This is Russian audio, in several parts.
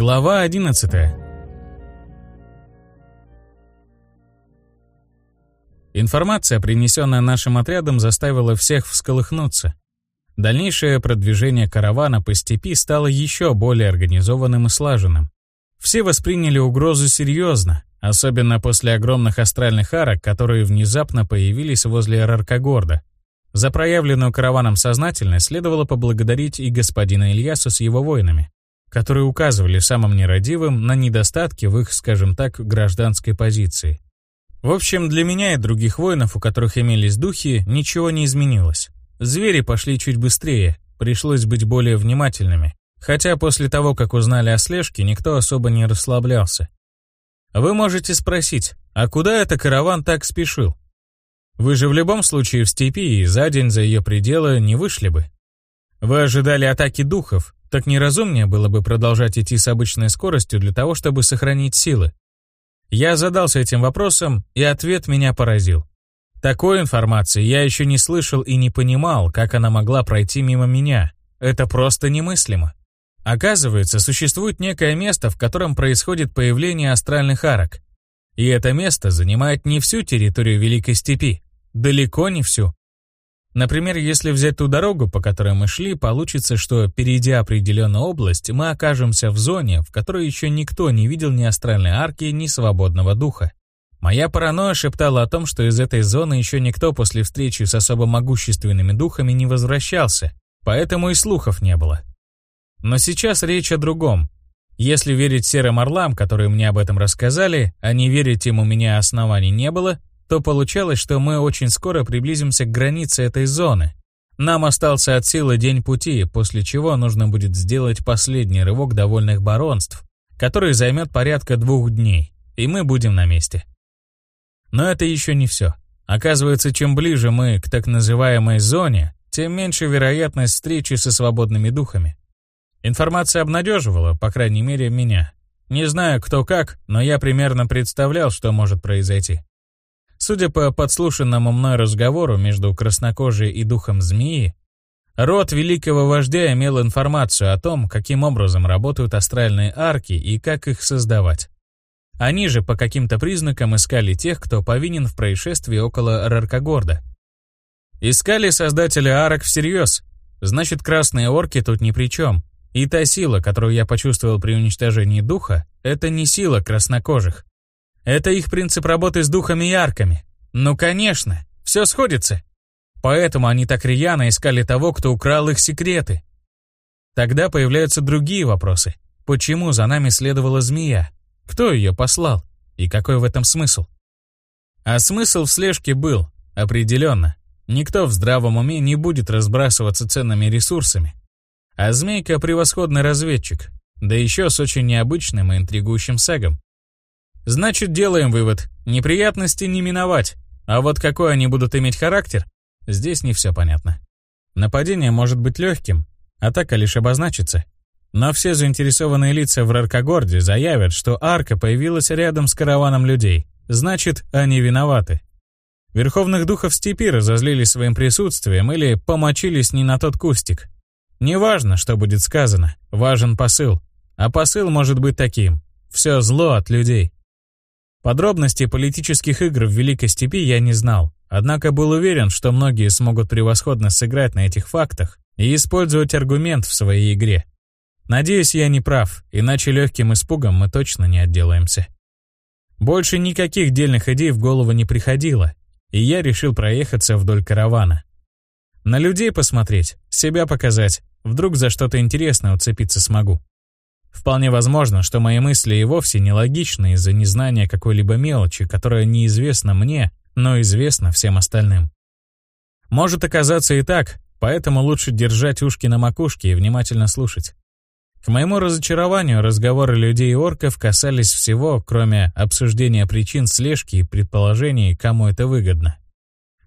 Глава 11 Информация, принесенная нашим отрядом, заставила всех всколыхнуться. Дальнейшее продвижение каравана по степи стало еще более организованным и слаженным. Все восприняли угрозу серьезно, особенно после огромных астральных арок, которые внезапно появились возле Раркогорда. За проявленную караваном сознательность следовало поблагодарить и господина Ильяса с его воинами, которые указывали самым нерадивым на недостатки в их, скажем так, гражданской позиции. В общем, для меня и других воинов, у которых имелись духи, ничего не изменилось. Звери пошли чуть быстрее, пришлось быть более внимательными, хотя после того, как узнали о слежке, никто особо не расслаблялся. Вы можете спросить, а куда это караван так спешил? Вы же в любом случае в степи и за день за ее пределы не вышли бы. Вы ожидали атаки духов, так неразумнее было бы продолжать идти с обычной скоростью для того, чтобы сохранить силы. Я задался этим вопросом, и ответ меня поразил. Такой информации я еще не слышал и не понимал, как она могла пройти мимо меня. Это просто немыслимо. Оказывается, существует некое место, в котором происходит появление астральных арок. И это место занимает не всю территорию Великой Степи, далеко не всю. Например, если взять ту дорогу, по которой мы шли, получится, что, перейдя определенную область, мы окажемся в зоне, в которой еще никто не видел ни астральной арки, ни свободного духа. Моя паранойя шептала о том, что из этой зоны еще никто после встречи с особо могущественными духами не возвращался, поэтому и слухов не было. Но сейчас речь о другом. Если верить серым орлам, которые мне об этом рассказали, а не верить им у меня оснований не было, то получалось, что мы очень скоро приблизимся к границе этой зоны. Нам остался от силы день пути, после чего нужно будет сделать последний рывок довольных баронств, который займет порядка двух дней, и мы будем на месте. Но это еще не все. Оказывается, чем ближе мы к так называемой зоне, тем меньше вероятность встречи со свободными духами. Информация обнадеживала, по крайней мере, меня. Не знаю, кто как, но я примерно представлял, что может произойти. Судя по подслушанному мной разговору между краснокожей и духом змеи, род великого вождя имел информацию о том, каким образом работают астральные арки и как их создавать. Они же по каким-то признакам искали тех, кто повинен в происшествии около Раркогорда. Искали создателя арок всерьез, значит, красные орки тут ни при чем. И та сила, которую я почувствовал при уничтожении духа, это не сила краснокожих. Это их принцип работы с духами и арками. Ну, конечно, все сходится. Поэтому они так рьяно искали того, кто украл их секреты. Тогда появляются другие вопросы. Почему за нами следовала змея? Кто ее послал? И какой в этом смысл? А смысл в слежке был, определенно. Никто в здравом уме не будет разбрасываться ценными ресурсами. А Змейка — превосходный разведчик, да еще с очень необычным и интригующим сагом. Значит, делаем вывод. Неприятности не миновать. А вот какой они будут иметь характер, здесь не все понятно. Нападение может быть легким, атака лишь обозначится. Но все заинтересованные лица в Раркогорде заявят, что арка появилась рядом с караваном людей. Значит, они виноваты. Верховных духов степи разозлили своим присутствием или помочились не на тот кустик. Неважно, что будет сказано, важен посыл. А посыл может быть таким. Все зло от людей. Подробности политических игр в Великой Степи я не знал, однако был уверен, что многие смогут превосходно сыграть на этих фактах и использовать аргумент в своей игре. Надеюсь, я не прав, иначе легким испугом мы точно не отделаемся. Больше никаких дельных идей в голову не приходило, и я решил проехаться вдоль каравана. На людей посмотреть, себя показать, Вдруг за что-то интересное уцепиться смогу. Вполне возможно, что мои мысли и вовсе нелогичны из-за незнания какой-либо мелочи, которая неизвестна мне, но известна всем остальным. Может оказаться и так, поэтому лучше держать ушки на макушке и внимательно слушать. К моему разочарованию, разговоры людей и орков касались всего, кроме обсуждения причин слежки и предположений, кому это выгодно.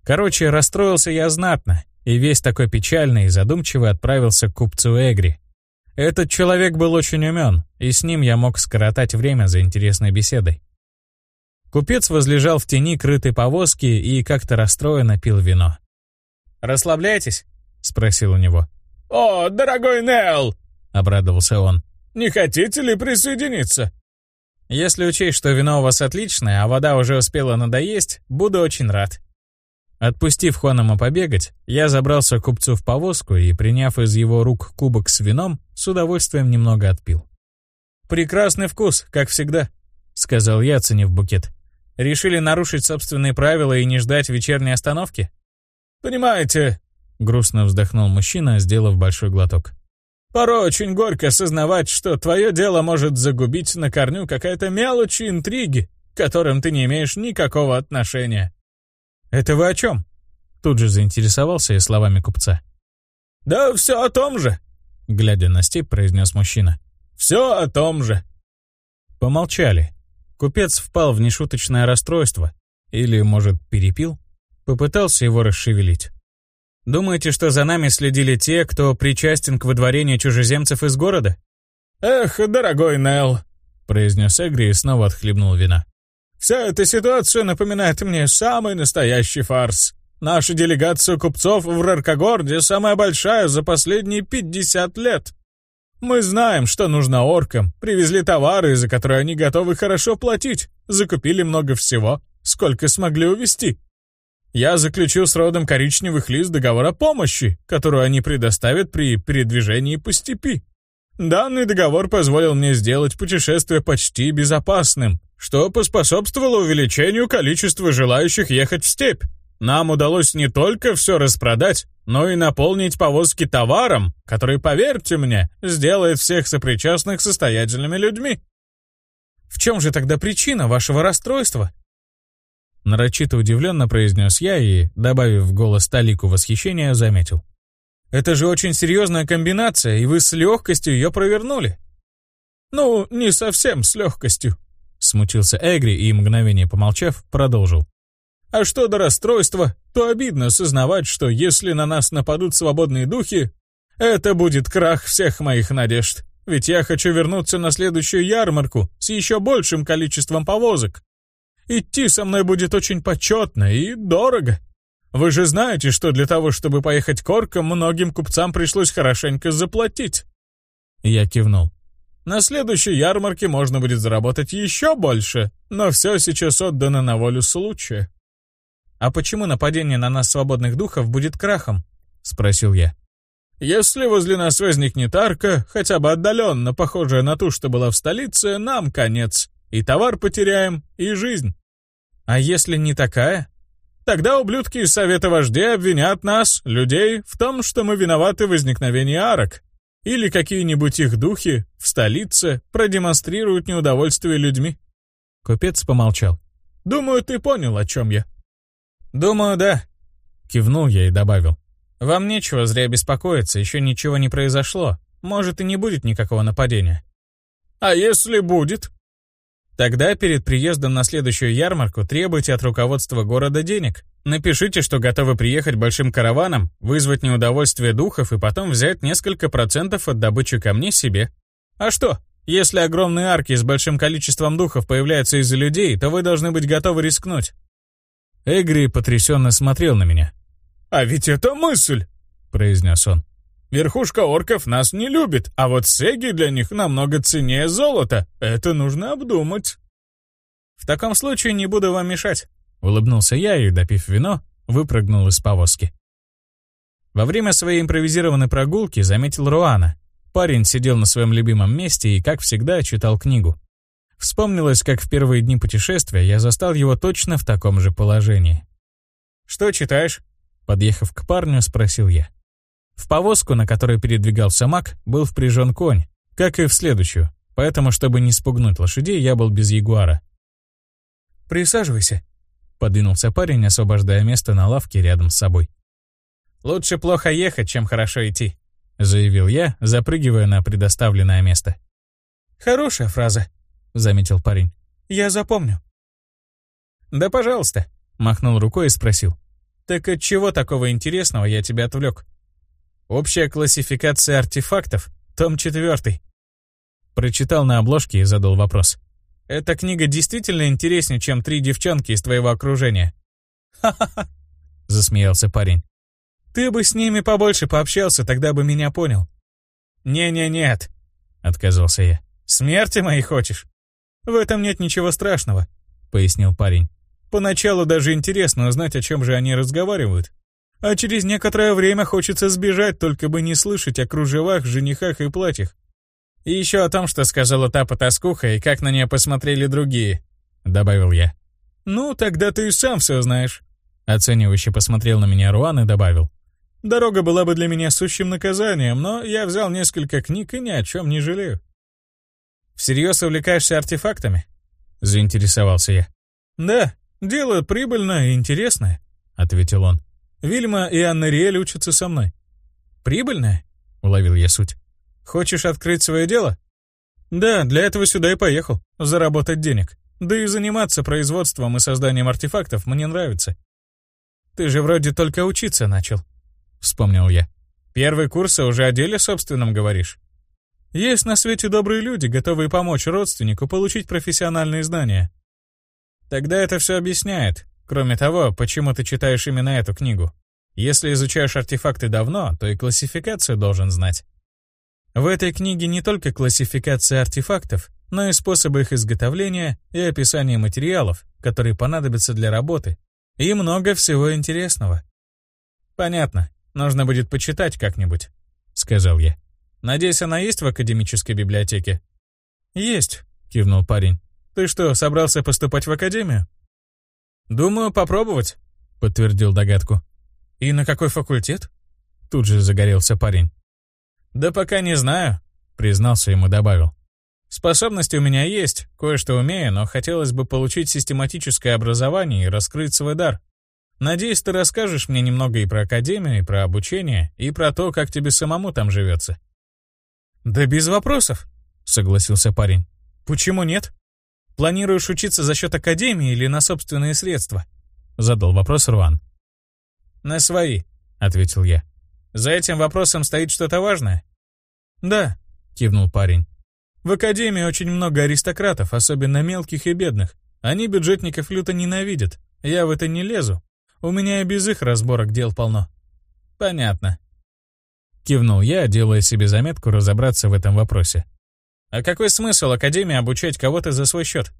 Короче, расстроился я знатно, и весь такой печальный и задумчивый отправился к купцу Эгри. Этот человек был очень умен, и с ним я мог скоротать время за интересной беседой. Купец возлежал в тени крытой повозки и как-то расстроенно пил вино. «Расслабляйтесь?» — спросил у него. «О, дорогой Нел!» — обрадовался он. Не хотите ли присоединиться?» «Если учесть, что вино у вас отличное, а вода уже успела надоесть, буду очень рад». Отпустив Хуанама побегать, я забрался к купцу в повозку и, приняв из его рук кубок с вином, с удовольствием немного отпил. «Прекрасный вкус, как всегда», — сказал я, оценив букет. «Решили нарушить собственные правила и не ждать вечерней остановки?» «Понимаете», — грустно вздохнул мужчина, сделав большой глоток. «Порой очень горько осознавать, что твое дело может загубить на корню какая-то мелочь интриги, к которым ты не имеешь никакого отношения». «Это вы о чем?» Тут же заинтересовался я словами купца. «Да все о том же», — глядя на степь, произнес мужчина. «Все о том же». Помолчали. Купец впал в нешуточное расстройство. Или, может, перепил? Попытался его расшевелить. «Думаете, что за нами следили те, кто причастен к выдворению чужеземцев из города?» «Эх, дорогой Нелл», — произнес Эгри и снова отхлебнул вина. «Вся эта ситуация напоминает мне самый настоящий фарс. Наша делегация купцов в Раркогорде самая большая за последние 50 лет. Мы знаем, что нужно оркам, привезли товары, за которые они готовы хорошо платить, закупили много всего, сколько смогли увезти. Я заключил с родом коричневых лист договор о помощи, которую они предоставят при передвижении по степи. Данный договор позволил мне сделать путешествие почти безопасным, что поспособствовало увеличению количества желающих ехать в степь. Нам удалось не только все распродать, но и наполнить повозки товаром, который, поверьте мне, сделает всех сопричастных состоятельными людьми. В чем же тогда причина вашего расстройства? Нарочито удивленно произнес я и, добавив в голос талику восхищения, заметил. «Это же очень серьезная комбинация, и вы с легкостью ее провернули». «Ну, не совсем с легкостью», — смутился Эгри и, мгновение помолчав, продолжил. «А что до расстройства, то обидно сознавать, что если на нас нападут свободные духи, это будет крах всех моих надежд. Ведь я хочу вернуться на следующую ярмарку с еще большим количеством повозок. Идти со мной будет очень почетно и дорого. Вы же знаете, что для того, чтобы поехать к оркам, многим купцам пришлось хорошенько заплатить». Я кивнул. «На следующей ярмарке можно будет заработать еще больше, но все сейчас отдано на волю случая». «А почему нападение на нас свободных духов будет крахом?» — спросил я. «Если возле нас возникнет арка, хотя бы отдаленно похожая на ту, что была в столице, нам конец. И товар потеряем, и жизнь. А если не такая? Тогда ублюдки из Совета Вождей обвинят нас, людей, в том, что мы виноваты в возникновении арок. Или какие-нибудь их духи в столице продемонстрируют неудовольствие людьми. Купец помолчал. «Думаю, ты понял, о чем я». «Думаю, да», — кивнул я и добавил. «Вам нечего зря беспокоиться, еще ничего не произошло. Может, и не будет никакого нападения». «А если будет?» Тогда перед приездом на следующую ярмарку требуйте от руководства города денег. Напишите, что готовы приехать большим караваном, вызвать неудовольствие духов и потом взять несколько процентов от добычи камней себе. А что? Если огромные арки с большим количеством духов появляются из-за людей, то вы должны быть готовы рискнуть. Эгри потрясенно смотрел на меня. «А ведь это мысль!» — произнес он. Верхушка орков нас не любит, а вот сеги для них намного ценнее золота. Это нужно обдумать». «В таком случае не буду вам мешать», — улыбнулся я и, допив вино, выпрыгнул из повозки. Во время своей импровизированной прогулки заметил Руана. Парень сидел на своем любимом месте и, как всегда, читал книгу. Вспомнилось, как в первые дни путешествия я застал его точно в таком же положении. «Что читаешь?» Подъехав к парню, спросил я. В повозку, на которой передвигался маг, был впряжен конь, как и в следующую, поэтому, чтобы не спугнуть лошадей, я был без ягуара. «Присаживайся», — подвинулся парень, освобождая место на лавке рядом с собой. «Лучше плохо ехать, чем хорошо идти», — заявил я, запрыгивая на предоставленное место. «Хорошая фраза», — заметил парень. «Я запомню». «Да пожалуйста», — махнул рукой и спросил. «Так от чего такого интересного я тебя отвлек?» Общая классификация артефактов, том 4. Прочитал на обложке и задал вопрос. Эта книга действительно интереснее, чем три девчонки из твоего окружения. Ха-ха-ха, засмеялся парень. Ты бы с ними побольше пообщался, тогда бы меня понял. Не-не-нет, — отказался я. «Смерти моей хочешь? В этом нет ничего страшного», — пояснил парень. «Поначалу даже интересно узнать, о чем же они разговаривают. А через некоторое время хочется сбежать, только бы не слышать о кружевах, женихах и платьях. И еще о том, что сказала та потаскуха и как на нее посмотрели другие», — добавил я. «Ну, тогда ты и сам все знаешь», — оценивающе посмотрел на меня Руан и добавил. «Дорога была бы для меня сущим наказанием, но я взял несколько книг и ни о чем не жалею». «Всерьез увлекаешься артефактами?» — заинтересовался я. «Да, дело прибыльное и интересное», — ответил он. «Вильма и Анна Риэль учатся со мной». «Прибыльное?» — уловил я суть. «Хочешь открыть свое дело?» «Да, для этого сюда и поехал. Заработать денег. Да и заниматься производством и созданием артефактов мне нравится». «Ты же вроде только учиться начал», — вспомнил я. «Первый курс, а уже о деле собственном говоришь?» Есть на свете добрые люди, готовые помочь родственнику получить профессиональные знания. Тогда это все объясняет. Кроме того, почему ты читаешь именно эту книгу. Если изучаешь артефакты давно, то и классификацию должен знать. В этой книге не только классификация артефактов, но и способы их изготовления и описание материалов, которые понадобятся для работы, и много всего интересного. «Понятно. Нужно будет почитать как-нибудь», — сказал я. Надеюсь, она есть в академической библиотеке?» «Есть», — кивнул парень. «Ты что, собрался поступать в академию?» «Думаю, попробовать», — подтвердил догадку. «И на какой факультет?» Тут же загорелся парень. «Да пока не знаю», — признался ему добавил. «Способности у меня есть, кое-что умею, но хотелось бы получить систематическое образование и раскрыть свой дар. Надеюсь, ты расскажешь мне немного и про академию, и про обучение, и про то, как тебе самому там живется». «Да без вопросов», — согласился парень. «Почему нет? Планируешь учиться за счет академии или на собственные средства?» — задал вопрос Руан. «На свои», — ответил я. «За этим вопросом стоит что-то важное?» «Да», — кивнул парень. «В академии очень много аристократов, особенно мелких и бедных. Они бюджетников люто ненавидят. Я в это не лезу. У меня и без их разборок дел полно». «Понятно», Кивнул я, делая себе заметку разобраться в этом вопросе. А какой смысл Академии обучать кого-то за свой счет?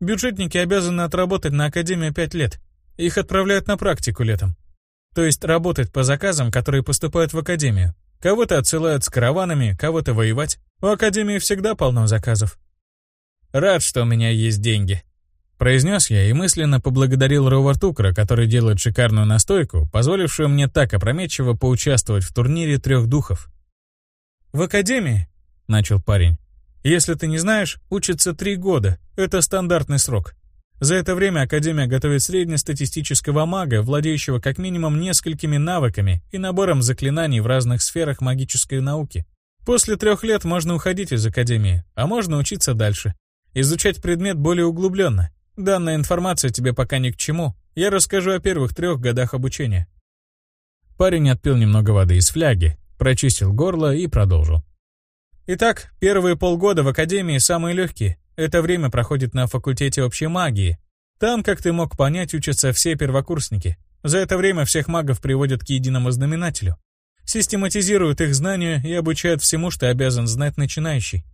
Бюджетники обязаны отработать на Академии пять лет. Их отправляют на практику летом. То есть работать по заказам, которые поступают в Академию. Кого-то отсылают с караванами, кого-то воевать. У Академии всегда полно заказов. Рад, что у меня есть деньги. Произнес я и мысленно поблагодарил Ровартукра, который делает шикарную настойку, позволившую мне так опрометчиво поучаствовать в турнире трех духов. «В академии», — начал парень, — «если ты не знаешь, учится три года. Это стандартный срок. За это время Академия готовит среднестатистического мага, владеющего как минимум несколькими навыками и набором заклинаний в разных сферах магической науки. После трех лет можно уходить из Академии, а можно учиться дальше. Изучать предмет более углубленно. Данная информация тебе пока ни к чему. Я расскажу о первых трех годах обучения». Парень отпил немного воды из фляги, прочистил горло и продолжил. Итак, первые полгода в Академии самые легкие. Это время проходит на факультете общей магии. Там, как ты мог понять, учатся все первокурсники. За это время всех магов приводят к единому знаменателю. Систематизируют их знания и обучают всему, что обязан знать начинающий.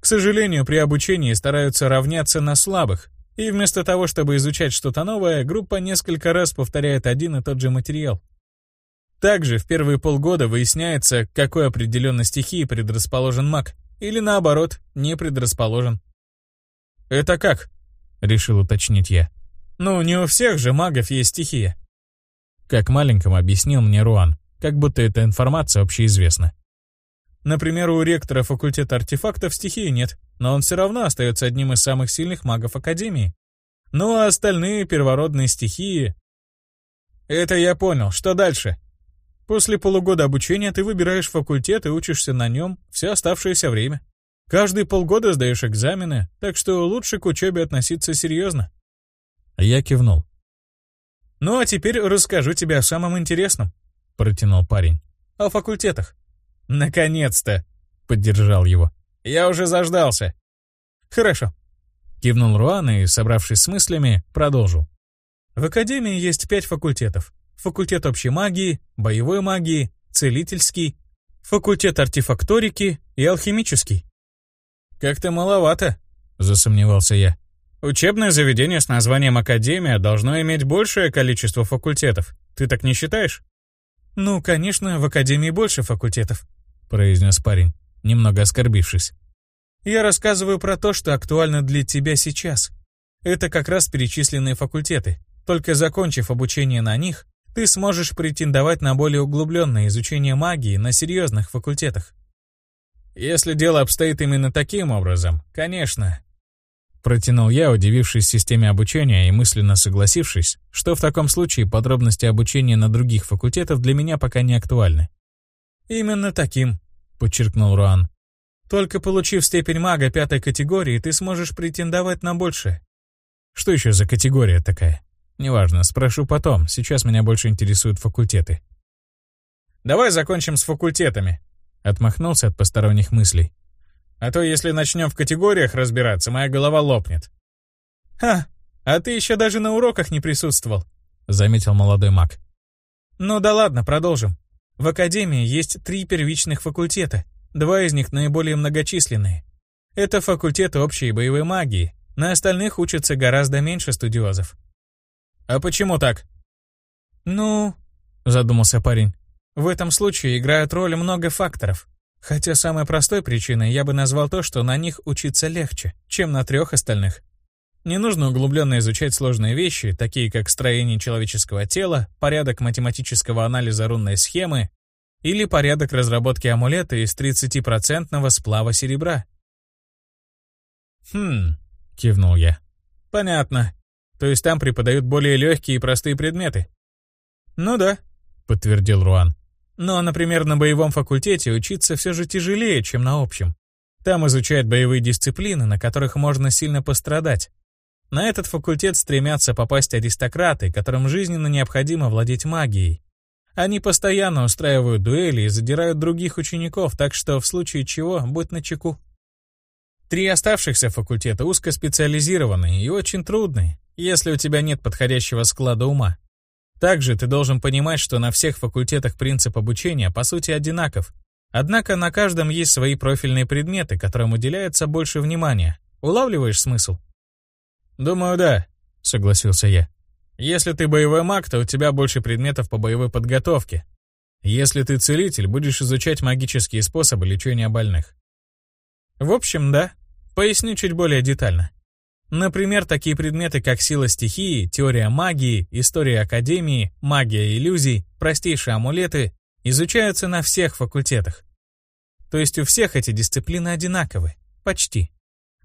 К сожалению, при обучении стараются равняться на слабых, и вместо того, чтобы изучать что-то новое, группа несколько раз повторяет один и тот же материал. Также в первые полгода выясняется, к какой определенной стихии предрасположен маг, или наоборот, не предрасположен. «Это как?» — решил уточнить я. «Ну, не у всех же магов есть стихия». Как маленькому объяснил мне Руан, как будто эта информация общеизвестна. Например, у ректора факультета артефактов стихии нет, но он все равно остается одним из самых сильных магов Академии. Ну а остальные первородные стихии... Это я понял. Что дальше? После полугода обучения ты выбираешь факультет и учишься на нем все оставшееся время. Каждые полгода сдаешь экзамены, так что лучше к учебе относиться серьезно. Я кивнул. «Ну а теперь расскажу тебе о самом интересном», — протянул парень. «О факультетах». «Наконец-то!» — поддержал его. Я уже заждался». «Хорошо», — кивнул Руан и, собравшись с мыслями, продолжил. «В Академии есть пять факультетов. Факультет общей магии, боевой магии, целительский, факультет артефакторики и алхимический. «Как-то маловато», — засомневался я. «Учебное заведение с названием Академия должно иметь большее количество факультетов. Ты так не считаешь?» «Ну, конечно, в Академии больше факультетов», — произнес парень, немного оскорбившись. «Я рассказываю про то, что актуально для тебя сейчас. Это как раз перечисленные факультеты. Только закончив обучение на них, ты сможешь претендовать на более углубленное изучение магии на серьезных факультетах. Если дело обстоит именно таким образом, конечно. Протянул я, удивившись системе обучения и мысленно согласившись, что в таком случае подробности обучения на других факультетах для меня пока не актуальны. «Именно таким», — подчеркнул Руан. «Только получив степень мага пятой категории, ты сможешь претендовать на большее». «Что еще за категория такая?» «Неважно, спрошу потом, сейчас меня больше интересуют факультеты». «Давай закончим с факультетами», Отмахнулся от посторонних мыслей. А то, если начнем в категориях разбираться, моя голова лопнет. «Ха, а ты еще даже на уроках не присутствовал», — заметил молодой маг. «Ну да ладно, продолжим. В Академии есть три первичных факультета, два из них наиболее многочисленные. Это факультеты общей боевой магии, на остальных учатся гораздо меньше студиозов». «А почему так?» «Ну...» — задумался парень. В этом случае играют роль много факторов. Хотя самой простой причиной я бы назвал то, что на них учиться легче, чем на трех остальных. Не нужно углубленно изучать сложные вещи, такие как строение человеческого тела, порядок математического анализа рунной схемы или порядок разработки амулета из 30% сплава серебра. «Хм», — кивнул я. «Понятно. То есть там преподают более легкие и простые предметы?» «Ну да», — подтвердил Руан. Но, например, на боевом факультете учиться все же тяжелее, чем на общем. Там изучают боевые дисциплины, на которых можно сильно пострадать. На этот факультет стремятся попасть аристократы, которым жизненно необходимо владеть магией. Они постоянно устраивают дуэли и задирают других учеников, так что в случае чего будь начеку. Три оставшихся факультета узкоспециализированные и очень трудные, если у тебя нет подходящего склада ума. Также ты должен понимать, что на всех факультетах принцип обучения по сути одинаков. Однако на каждом есть свои профильные предметы, которым уделяется больше внимания. Улавливаешь смысл? «Думаю, да», — согласился я. «Если ты боевой маг, то у тебя больше предметов по боевой подготовке. Если ты целитель, будешь изучать магические способы лечения больных». В общем, да. Поясню чуть более детально. Например, такие предметы, как сила стихии, теория магии, история академии, магия иллюзий, простейшие амулеты, изучаются на всех факультетах. То есть у всех эти дисциплины одинаковы. Почти.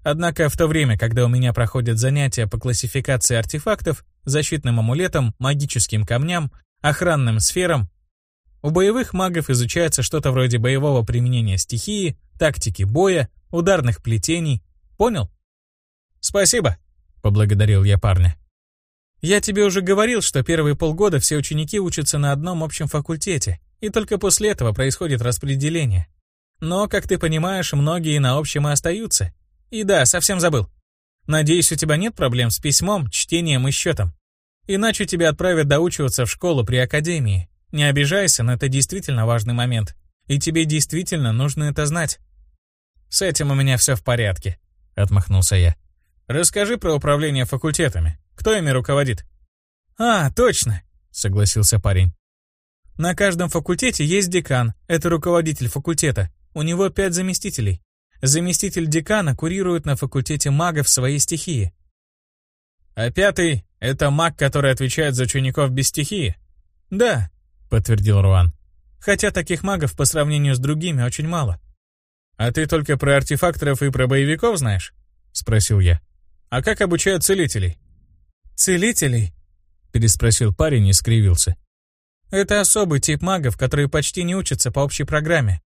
Однако в то время, когда у меня проходят занятия по классификации артефактов, защитным амулетам, магическим камням, охранным сферам, у боевых магов изучается что-то вроде боевого применения стихии, тактики боя, ударных плетений. Понял? «Спасибо», — поблагодарил я парня. «Я тебе уже говорил, что первые полгода все ученики учатся на одном общем факультете, и только после этого происходит распределение. Но, как ты понимаешь, многие на общем и остаются. И да, совсем забыл. Надеюсь, у тебя нет проблем с письмом, чтением и счетом. Иначе тебя отправят доучиваться в школу при академии. Не обижайся, но это действительно важный момент. И тебе действительно нужно это знать. С этим у меня все в порядке, отмахнулся я. Расскажи про управление факультетами. Кто ими руководит?» «А, точно», — согласился парень. «На каждом факультете есть декан, это руководитель факультета. У него пять заместителей. Заместитель декана курирует на факультете магов своей стихии. А пятый — это маг, который отвечает за учеников без стихии? Да, подтвердил Руан. Хотя таких магов по сравнению с другими очень мало. А ты только про артефакторов и про боевиков знаешь? Спросил я. А как обучают целителей? Целителей? Переспросил парень и скривился. Это особый тип магов, которые почти не учатся по общей программе.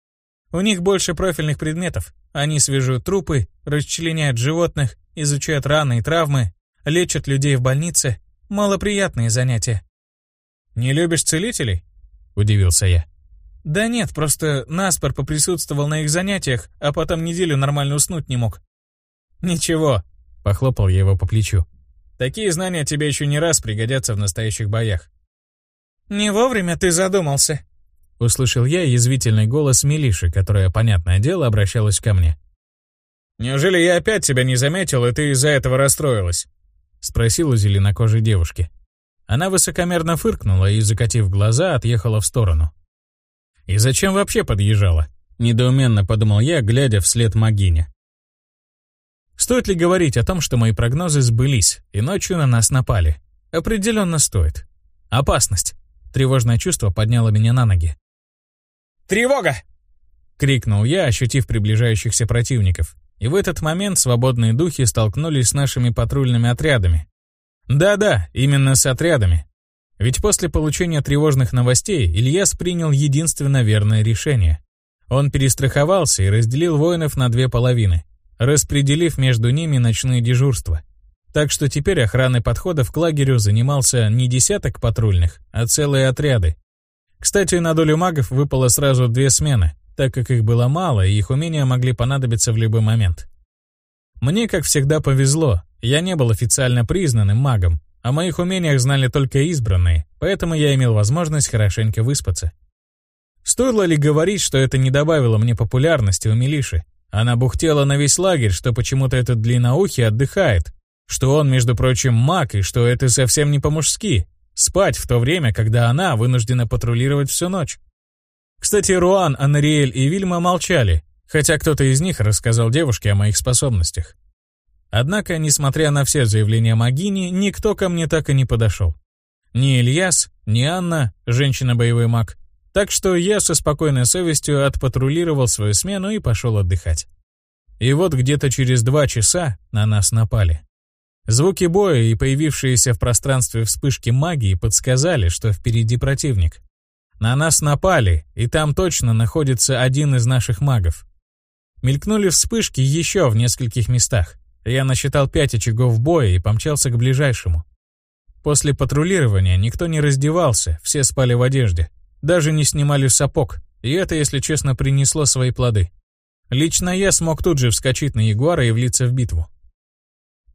У них больше профильных предметов. Они свяжут трупы, расчленяют животных, изучают раны и травмы, лечат людей в больнице. Малоприятные занятия. «Не любишь целителей?» – удивился я. «Да нет, просто наспор поприсутствовал на их занятиях, а потом неделю нормально уснуть не мог». «Ничего, Похлопал я его по плечу. Такие знания тебе еще не раз пригодятся в настоящих боях. «Не вовремя ты задумался», — услышал я язвительный голос Милиши, которая, понятное дело, обращалась ко мне. «Неужели я опять тебя не заметил, и ты из-за этого расстроилась?» — спросил у зеленокожей девушки. Она высокомерно фыркнула и, закатив глаза, отъехала в сторону. «И зачем вообще подъезжала?» — недоуменно подумал я, глядя вслед Магине. Стоит ли говорить о том, что мои прогнозы сбылись, и ночью на нас напали? Определенно стоит. Опасность. Тревожное чувство подняло меня на ноги. «Тревога!» — крикнул я, ощутив приближающихся противников. И в этот момент свободные духи столкнулись с нашими патрульными отрядами. Да-да, именно с отрядами. Ведь после получения тревожных новостей Ильяс принял единственно верное решение. Он перестраховался и разделил воинов на две половины, распределив между ними ночные дежурства. Так что теперь охраной подходов к лагерю занимался не десяток патрульных, а целые отряды. Кстати, на долю магов выпало сразу две смены, так как их было мало, и их умения могли понадобиться в любой момент. Мне, как всегда, повезло. Я не был официально признанным магом. О моих умениях знали только избранные, поэтому я имел возможность хорошенько выспаться. Стоило ли говорить, что это не добавило мне популярности у Милиши? Она бухтела на весь лагерь, что почему-то этот длинноухий отдыхает, что он, между прочим, маг, и что это совсем не по-мужски. Спать в то время, когда она вынуждена патрулировать всю ночь. Кстати, Руан, Анариэль и Вильма молчали, хотя кто-то из них рассказал девушке о моих способностях. Однако, несмотря на все заявления Магини, никто ко мне так и не подошел. Ни Ильяс, ни Анна, женщина-боевой маг. Так что я со спокойной совестью отпатрулировал свою смену и пошел отдыхать. И вот где-то через два часа на нас напали. Звуки боя и появившиеся в пространстве вспышки магии подсказали, что впереди противник. На нас напали, и там точно находится один из наших магов. Мелькнули вспышки еще в нескольких местах. Я насчитал пять очагов боя и помчался к ближайшему. После патрулирования никто не раздевался, все спали в одежде. Даже не снимали сапог, и это, если честно, принесло свои плоды. Лично я смог тут же вскочить на Ягуара и влиться в битву.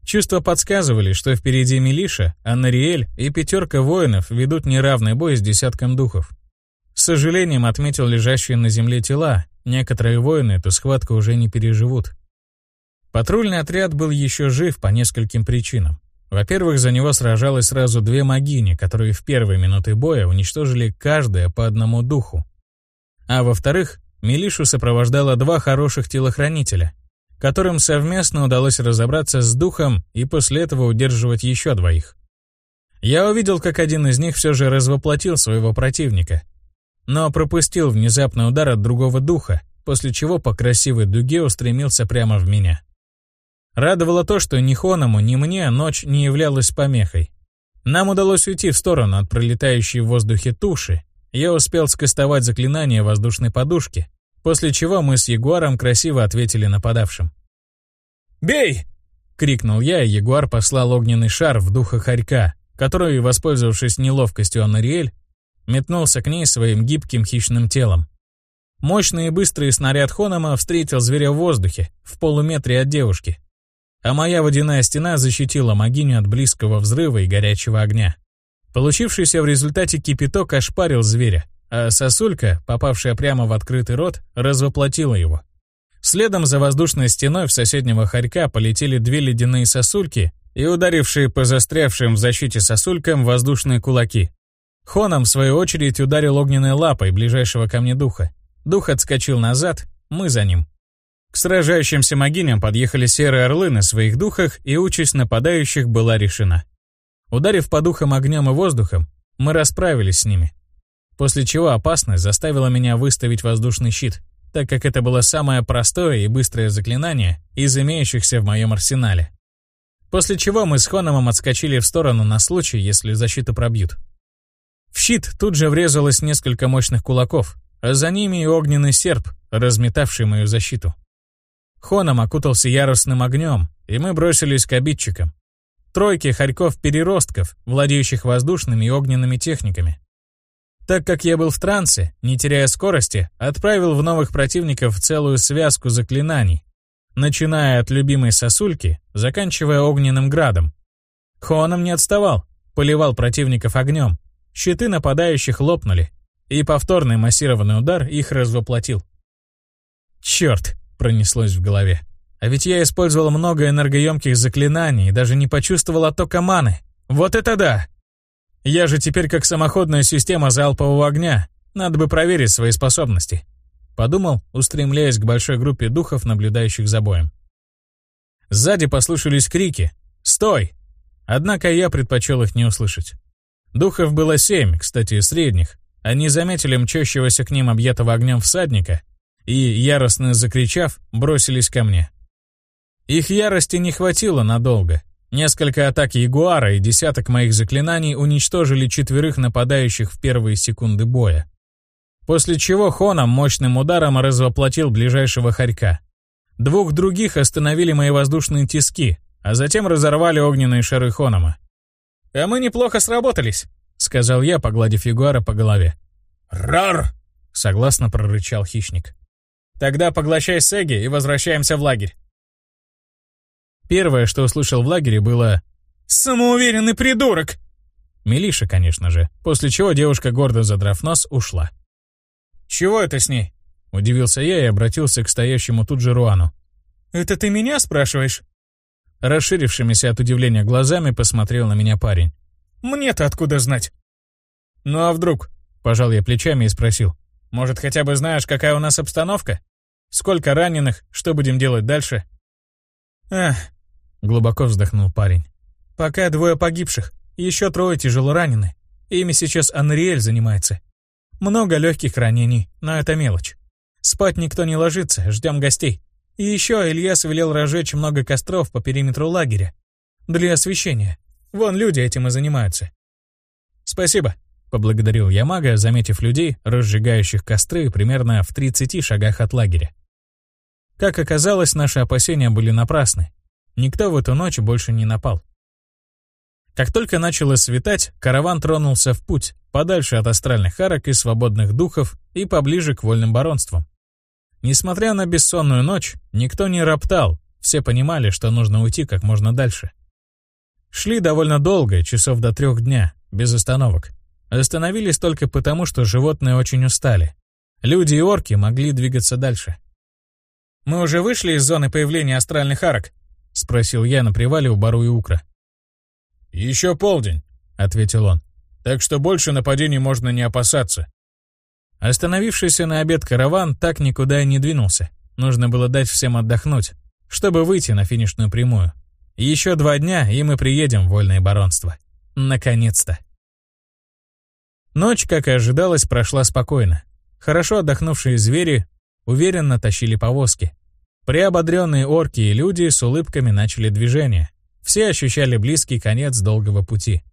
Чувства подсказывали, что впереди Милиша, Аннариэль и пятерка воинов ведут неравный бой с десятком духов. С сожалением отметил лежащие на земле тела, некоторые воины эту схватку уже не переживут. Патрульный отряд был еще жив по нескольким причинам. Во-первых, за него сражалось сразу две магини, которые в первые минуты боя уничтожили каждая по одному духу. А во-вторых, Милишу сопровождало два хороших телохранителя, которым совместно удалось разобраться с духом и после этого удерживать еще двоих. Я увидел, как один из них все же развоплотил своего противника, но пропустил внезапный удар от другого духа, после чего по красивой дуге устремился прямо в меня. Радовало то, что ни Хоному, ни мне ночь не являлась помехой. Нам удалось уйти в сторону от пролетающей в воздухе туши. Я успел скостовать заклинание воздушной подушки, После чего мы с Ягуаром красиво ответили нападавшим. «Бей!» — крикнул я, и Ягуар послал огненный шар в духа хорька, который, воспользовавшись неловкостью Аннариэль, метнулся к ней своим гибким хищным телом. Мощный и быстрый снаряд Хонома встретил зверя в воздухе, в полуметре от девушки. А моя водяная стена защитила могиню от близкого взрыва и горячего огня. Получившийся в результате кипяток ошпарил зверя, а сосулька, попавшая прямо в открытый рот, развоплотила его. Следом за воздушной стеной в соседнего хорька полетели две ледяные сосульки и ударившие по застрявшим в защите сосулькам воздушные кулаки. Хоном, в свою очередь, ударил огненной лапой ближайшего ко мне духа. Дух отскочил назад, мы за ним. К сражающимся могиням подъехали серые орлы на своих духах, и участь нападающих была решена. Ударив по духам огнем и воздухом, мы расправились с ними после чего опасность заставила меня выставить воздушный щит, так как это было самое простое и быстрое заклинание из имеющихся в моем арсенале. После чего мы с Хономом отскочили в сторону на случай, если защиту пробьют. В щит тут же врезалось несколько мощных кулаков, а за ними и огненный серп, разметавший мою защиту. Хоном окутался яростным огнем, и мы бросились к обидчикам. Тройки хорьков-переростков, владеющих воздушными и огненными техниками. Так как я был в трансе, не теряя скорости, отправил в новых противников целую связку заклинаний, начиная от любимой сосульки, заканчивая огненным градом. Хоном не отставал, поливал противников огнем. Щиты нападающих лопнули. и повторный массированный удар их развоплотил. «Черт!» — пронеслось в голове. А ведь я использовал много энергоемких заклинаний и даже не почувствовал оттока маны. Вот это да! Я же теперь как самоходная система залпового огня. Надо бы проверить свои способности. Подумал, устремляясь к большой группе духов, наблюдающих за боем. Сзади послышались крики «Стой!». Однако я предпочел их не услышать. Духов было семь, кстати, средних. Они заметили мчащегося к ним объятого огнем всадника и, яростно закричав, бросились ко мне. Их ярости не хватило надолго. Несколько атак Ягуара и десяток моих заклинаний уничтожили четверых нападающих в первые секунды боя. После чего Хоном мощным ударом развоплотил ближайшего хорька. Двух других остановили мои воздушные тиски, а затем разорвали огненные шары Хонома. «А мы неплохо сработались», — сказал я, погладив Ягуара по голове. «Рар!» — согласно прорычал хищник. «Тогда поглощай Сеги и возвращаемся в лагерь». Первое, что услышал в лагере, было «Самоуверенный придурок!» Милиша, конечно же, после чего девушка, гордо задрав нос, ушла. «Чего это с ней?» — удивился я и обратился к стоящему тут же Руану. «Это ты меня спрашиваешь?» Расширившимися от удивления глазами посмотрел на меня парень. «Мне-то откуда знать?» «Ну а вдруг?» — пожал я плечами и спросил. «Может, хотя бы знаешь, какая у нас обстановка? Сколько раненых? Что будем делать дальше?» «Эх, Глубоко вздохнул парень. «Пока двое погибших, еще трое тяжело ранены. Ими сейчас Анриэль занимается. Много легких ранений, но это мелочь. Спать никто не ложится, ждем гостей. И еще Ильяс велел разжечь много костров по периметру лагеря. Для освещения. Вон люди этим и занимаются». «Спасибо», — поблагодарил я мага, заметив людей, разжигающих костры примерно в 30 шагах от лагеря. Как оказалось, наши опасения были напрасны. Никто в эту ночь больше не напал. Как только начало светать, караван тронулся в путь, подальше от астральных арок и свободных духов и поближе к вольным баронствам. Несмотря на бессонную ночь, никто не роптал, все понимали, что нужно уйти как можно дальше. Шли довольно долго, часов до трех дня, без остановок. Остановились только потому, что животные очень устали. Люди и орки могли двигаться дальше. «Мы уже вышли из зоны появления астральных арок?» — спросил я на привале у Бару и Укра. «Еще полдень», — ответил он. «Так что больше нападений можно не опасаться». Остановившийся на обед караван так никуда и не двинулся. Нужно было дать всем отдохнуть, чтобы выйти на финишную прямую. Еще два дня, и мы приедем в Вольное Баронство. Наконец-то. Ночь, как и ожидалось, прошла спокойно. Хорошо отдохнувшие звери уверенно тащили повозки, Приободренные орки и люди с улыбками начали движение. Все ощущали близкий конец долгого пути.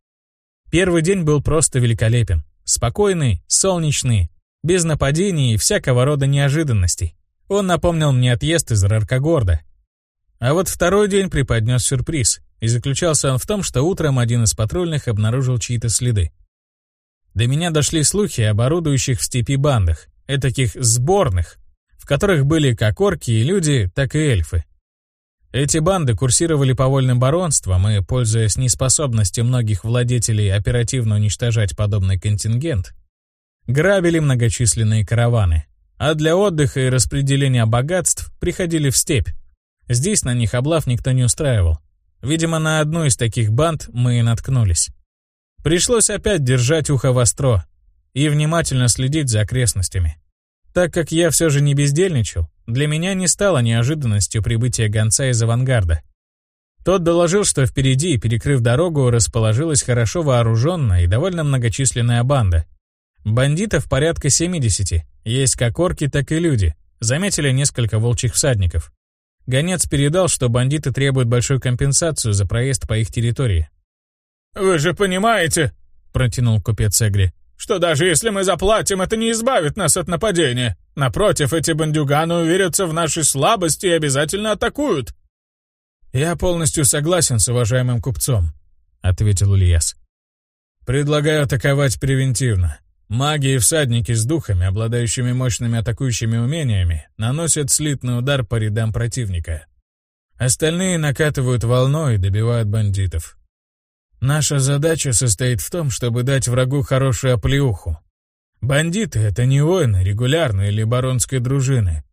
Первый день был просто великолепен. Спокойный, солнечный, без нападений и всякого рода неожиданностей. Он напомнил мне отъезд из Раркогорда. А вот второй день преподнес сюрприз, и заключался он в том, что утром один из патрульных обнаружил чьи-то следы. До меня дошли слухи об орудующих в степи бандах, этаких сборных, в которых были как орки и люди, так и эльфы. Эти банды курсировали по вольным баронствам и, пользуясь неспособностью многих владетелей оперативно уничтожать подобный контингент, грабили многочисленные караваны, а для отдыха и распределения богатств приходили в степь. Здесь на них облав никто не устраивал. Видимо, на одну из таких банд мы и наткнулись. Пришлось опять держать ухо востро и внимательно следить за окрестностями. Так как я все же не бездельничал, для меня не стало неожиданностью прибытие гонца из авангарда. Тот доложил, что впереди, перекрыв дорогу, расположилась хорошо вооруженная и довольно многочисленная банда. Бандитов порядка 70, есть как орки, так и люди. Заметили несколько волчьих всадников. Гонец передал, что бандиты требуют большую компенсацию за проезд по их территории. «Вы же понимаете», — протянул купец Эгри, что даже если мы заплатим, это не избавит нас от нападения. Напротив, эти бандюганы уверятся в нашей слабости и обязательно атакуют». «Я полностью согласен с уважаемым купцом», — ответил Ульяс. «Предлагаю атаковать превентивно. Маги и всадники с духами, обладающими мощными атакующими умениями, наносят слитный удар по рядам противника. Остальные накатывают волной и добивают бандитов. Наша задача состоит в том, чтобы дать врагу хорошую оплеуху. Бандиты — это не воины регулярной или баронской дружины.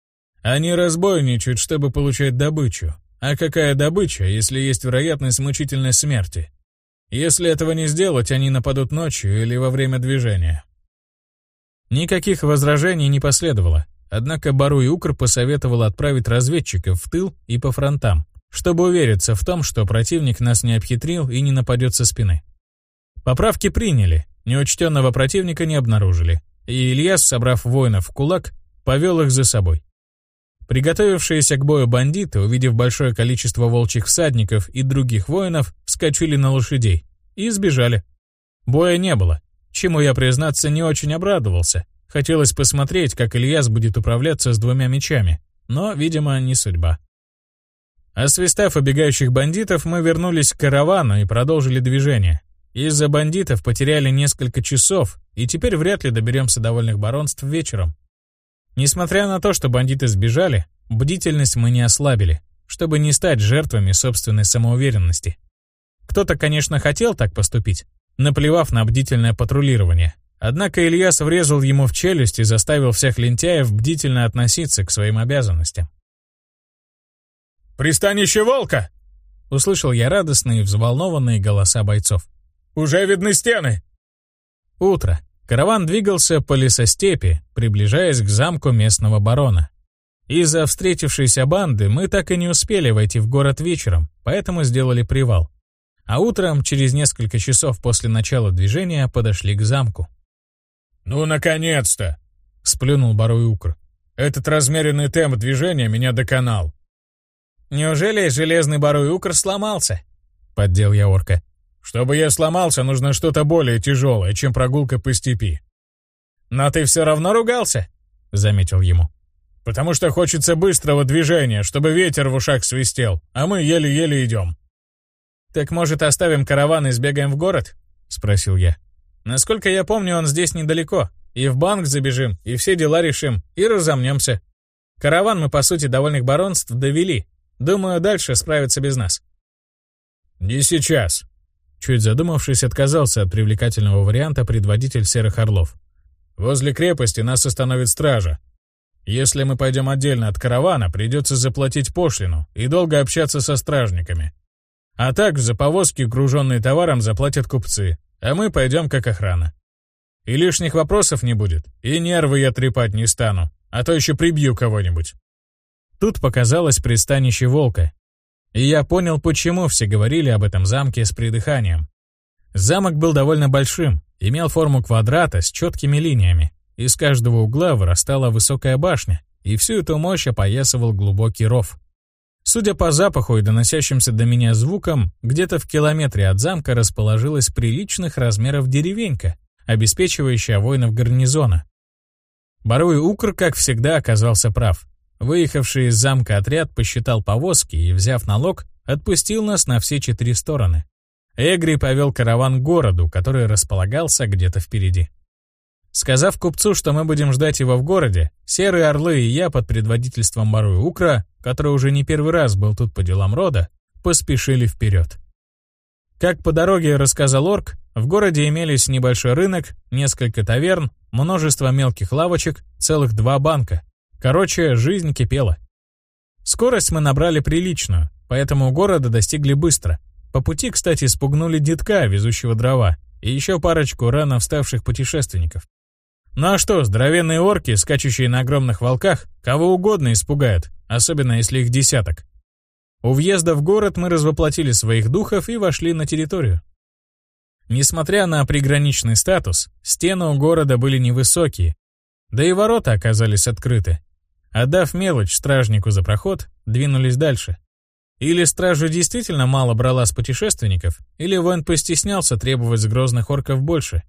Они разбойничают, чтобы получать добычу. А какая добыча, если есть вероятность мучительной смерти? Если этого не сделать, они нападут ночью или во время движения. Никаких возражений не последовало, однако Бару и Укр посоветовал отправить разведчиков в тыл и по фронтам, чтобы увериться в том, что противник нас не обхитрил и не нападет со спины. Поправки приняли, неучтенного противника не обнаружили, и Ильяс, собрав воинов в кулак, повел их за собой. Приготовившиеся к бою бандиты, увидев большое количество волчьих всадников и других воинов, вскочили на лошадей и сбежали. Боя не было, чему я, признаться, не очень обрадовался. Хотелось посмотреть, как Ильяс будет управляться с двумя мечами, но, видимо, не судьба. Освистав убегающих бандитов, мы вернулись к каравану и продолжили движение. Из-за бандитов потеряли несколько часов, и теперь вряд ли доберемся до вольных баронств вечером. Несмотря на то, что бандиты сбежали, бдительность мы не ослабили, чтобы не стать жертвами собственной самоуверенности. Кто-то, конечно, хотел так поступить, наплевав на бдительное патрулирование. Однако Ильяс врезал ему в челюсть и заставил всех лентяев бдительно относиться к своим обязанностям. «Пристанище волка!» — услышал я радостные, взволнованные голоса бойцов. «Уже видны стены!» Утро. Караван двигался по лесостепи, приближаясь к замку местного барона. Из-за встретившейся банды мы так и не успели войти в город вечером, поэтому сделали привал. А утром, через несколько часов после начала движения, подошли к замку. «Ну, наконец-то!» — сплюнул Баруй Укр. «Этот размеренный темп движения меня доконал». «Неужели железный Баруй Укр сломался?» — поддел я орка. Чтобы я сломался, нужно что-то более тяжелое, чем прогулка по степи. Но ты все равно ругался, заметил ему. Потому что хочется быстрого движения, чтобы ветер в ушах свистел, а мы еле-еле идем. Так может оставим караван и сбегаем в город? Спросил я. Насколько я помню, он здесь недалеко. И в банк забежим, и все дела решим, и разомнемся. Караван мы, по сути, довольных баронств довели. Думаю, дальше справятся без нас. «Не сейчас», Чуть задумавшись, отказался от привлекательного варианта предводитель Серых Орлов. «Возле крепости нас остановит стража. Если мы пойдем отдельно от каравана, придется заплатить пошлину и долго общаться со стражниками. А так за повозки, груженные товаром, заплатят купцы, а мы пойдем как охрана. И лишних вопросов не будет, и нервы я трепать не стану, а то еще прибью кого-нибудь». Тут показалось пристанище волка, и я понял, почему все говорили об этом замке с придыханием. Замок был довольно большим, имел форму квадрата с четкими линиями. Из каждого угла вырастала высокая башня, и всю эту мощь опоясывал глубокий ров. Судя по запаху и доносящимся до меня звукам, где-то в километре от замка расположилась приличных размеров деревенька, обеспечивающая воинов гарнизона. Баруй Укр, как всегда, оказался прав. Выехавший из замка отряд посчитал повозки и, взяв налог, отпустил нас на все четыре стороны. Эгри повел караван к городу, который располагался где-то впереди. Сказав купцу, что мы будем ждать его в городе, Серые Орлы и я под предводительством Баруи Укра, который уже не первый раз был тут по делам рода, поспешили вперед. Как по дороге рассказал Орк, в городе имелись небольшой рынок, несколько таверн, множество мелких лавочек, целых два банка, Короче, жизнь кипела. Скорость мы набрали приличную, поэтому города достигли быстро. По пути, кстати, спугнули детка, везущего дрова, и еще парочку рано вставших путешественников. Ну а что, здоровенные орки, скачущие на огромных волках, кого угодно испугают, особенно если их десяток. У въезда в город мы развоплотили своих духов и вошли на территорию. Несмотря на приграничный статус, стены у города были невысокие, да и ворота оказались открыты, Отдав мелочь стражнику за проход, двинулись дальше. Или стражу действительно мало брала с путешественников, или воин постеснялся требовать с грозных орков больше.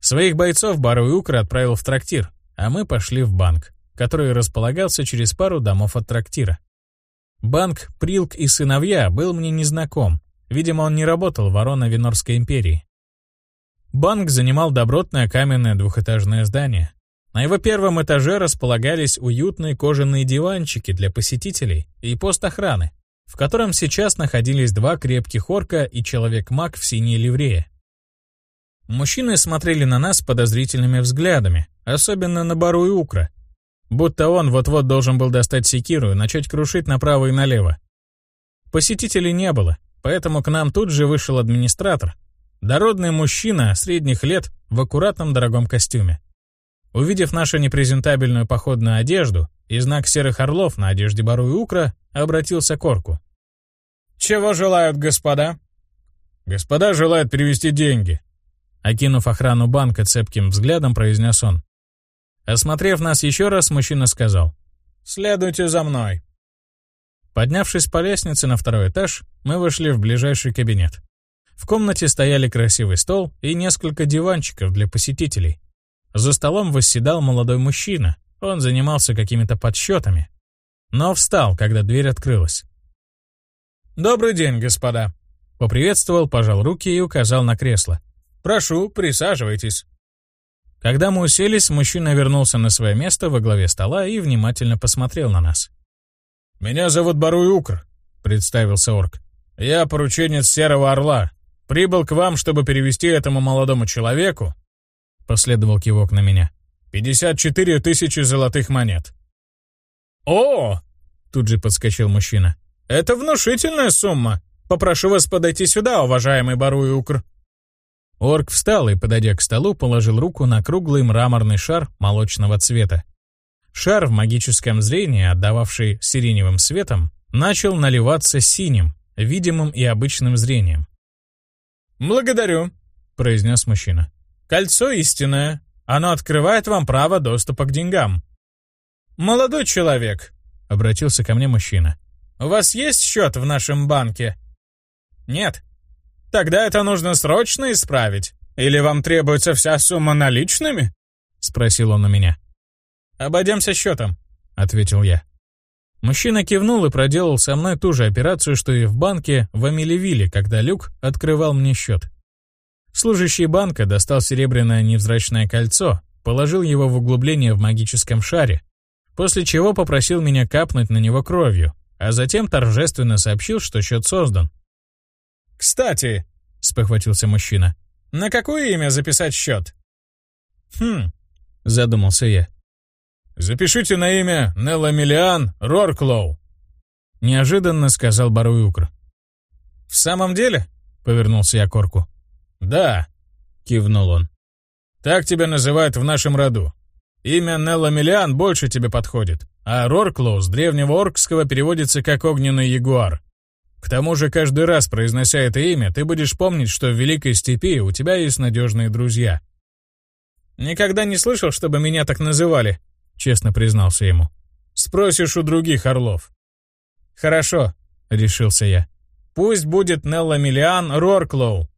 Своих бойцов Бару и Укра отправил в трактир, а мы пошли в банк, который располагался через пару домов от трактира. Банк Прилк и сыновья был мне незнаком, видимо, он не работал в Ворона-Винорской империи. Банк занимал добротное каменное двухэтажное здание, на его первом этаже располагались уютные кожаные диванчики для посетителей и пост охраны, в котором сейчас находились два крепких орка и человек-маг в синей ливрее. Мужчины смотрели на нас подозрительными взглядами, особенно на Бару и Укра, будто он вот-вот должен был достать секиру и начать крушить направо и налево. Посетителей не было, поэтому к нам тут же вышел администратор, дородный мужчина средних лет в аккуратном дорогом костюме. Увидев нашу непрезентабельную походную одежду и знак серых орлов на одежде Бару и Укра, обратился к орку. «Чего желают господа?» «Господа желают перевести деньги», Окинув охрану банка цепким взглядом, произнес он. Осмотрев нас еще раз, мужчина сказал. «Следуйте за мной». Поднявшись по лестнице на второй этаж, мы вышли в ближайший кабинет. В комнате стояли красивый стол и несколько диванчиков для посетителей. За столом восседал молодой мужчина, он занимался какими-то подсчетами. Но встал, когда дверь открылась. «Добрый день, господа!» Поприветствовал, пожал руки и указал на кресло. Прошу, присаживайтесь». Когда мы уселись, мужчина вернулся на свое место во главе стола и внимательно посмотрел на нас. «Меня зовут Баруй Укр», — представился орк. «Я порученец Серого Орла. Прибыл к вам, чтобы перевести этому молодому человеку...» Последовал кивок на меня. «54 тысячи золотых монет». «О!» — тут же подскочил мужчина. «Это внушительная сумма. Попрошу вас подойти сюда, уважаемый Баруй Укр». Орк встал и, подойдя к столу, положил руку на круглый мраморный шар молочного цвета. Шар в магическом зрении, отдававший сиреневым светом, начал наливаться синим, видимым и обычным зрением. «Благодарю», — произнес мужчина. «Кольцо истинное. Оно открывает вам право доступа к деньгам». «Молодой человек», — обратился ко мне мужчина. «У вас есть счет в нашем банке?» «Нет», Тогда это нужно срочно исправить. Или вам требуется вся сумма наличными?» — спросил он у меня. «Обойдемся счетом», — ответил я. Мужчина кивнул и проделал со мной ту же операцию, что и в банке в Амелевиле, когда Люк открывал мне счет. Служащий банка достал серебряное невзрачное кольцо, положил его в углубление в магическом шаре, после чего попросил меня капнуть на него кровью, а затем торжественно сообщил, что счет создан. «Кстати», — спохватился мужчина, — «на какое имя записать счет?» «Хм», — задумался я. «Запишите на имя Нелла Миллиан Рорклоу», — неожиданно сказал Баруюкр. «В самом деле?» — повернулся я к орку. «Да», — кивнул он. «Так тебя называют в нашем роду. Имя Нелла Миллиан больше тебе подходит, а Рорклоу с древнего оркского переводится как «огненный ягуар». К тому же каждый раз, произнося это имя, ты будешь помнить, что в Великой Степи у тебя есть надежные друзья. «Никогда не слышал, чтобы меня так называли», — честно признался ему. «Спросишь у других орлов». «Хорошо», — решился я. «Пусть будет Нелла Миллиан Рорклоу.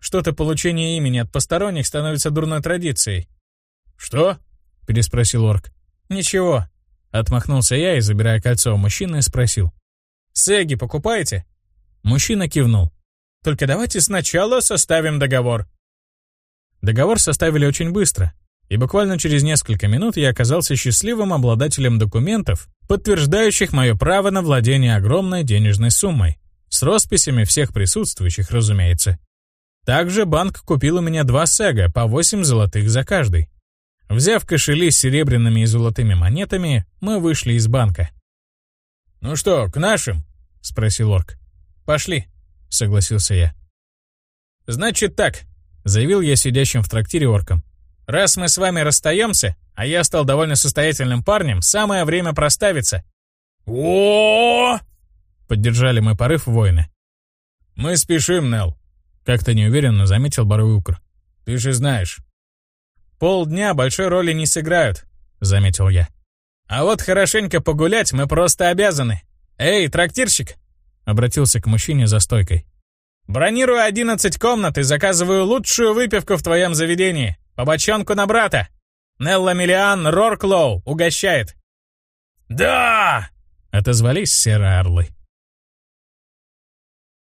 Что-то получение имени от посторонних становится дурной традицией». «Что?» — переспросил орк. «Ничего», — отмахнулся я и, забирая кольцо у мужчины, спросил. Сеги покупаете?» Мужчина кивнул. «Только давайте сначала составим договор». Договор составили очень быстро, и буквально через несколько минут я оказался счастливым обладателем документов, подтверждающих мое право на владение огромной денежной суммой, с росписями всех присутствующих, разумеется. Также банк купил у меня два сега по 8 золотых за каждый. Взяв кошели с серебряными и золотыми монетами, мы вышли из банка. «Ну что, к нашим?» — спросил орк. «Пошли», — согласился я. «Значит так», — заявил я сидящим в трактире оркам. «Раз мы с вами расстаемся, а я стал довольно состоятельным парнем, самое время проставиться». о поддержали мой порыв воины. «Мы спешим, Нел», — как-то неуверенно заметил Баруюкр. «Ты же знаешь». «Полдня большой роли не сыграют», — заметил я. «А вот хорошенько погулять мы просто обязаны. Эй, трактирщик, Обратился к мужчине за стойкой. «Бронирую одиннадцать комнат и заказываю лучшую выпивку в твоем заведении. По бочонку на брата. Нелла Миллиан Рорклоу угощает». «Да!» — отозвались серые орлы.